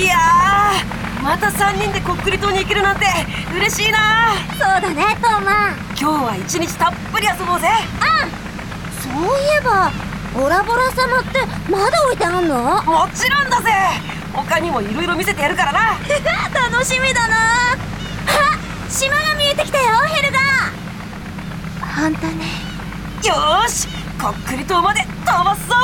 いやーまた3人でこっくり島に行けるなんて嬉しいなそうだねトーマ今日は一日たっぷり遊ぼうぜ。そういえばボラボラ様ってまだ置いてあんの？もちろんだぜ。他にもいろいろ見せてやるからな。楽しみだなあ島が見えてきたよヘルガ本当ねよーしこっくり島まで飛ばすぞ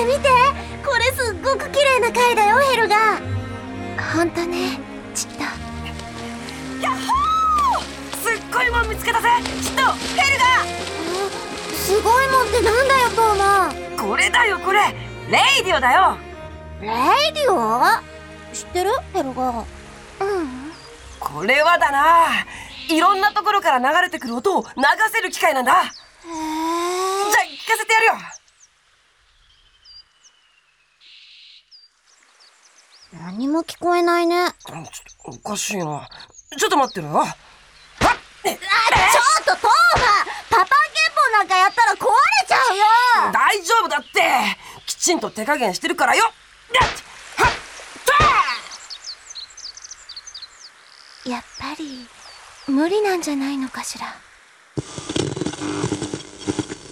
て見て。これすっごく綺麗な貝だよヘルガ本当ね。チット。ヤッホー！すっごいもん見つけたぜ。チットヘルすごいもんってなんだよトーマガこれだよこれ。レイディオだよ。 radio？知ってる？ヘルガうん。これはだな。いろんなところから流れてくる音を流せる機械なんだ。じゃあ聞かせてやるよ何も聞こえないね。おかしいな。ちょっと待ってろ。よはっねちょっとトーマパパゲポなんかやったら壊れちゃうよ。大丈夫だって。きちんと手加減してるからよ。やっぱり無理なんじゃないのかしら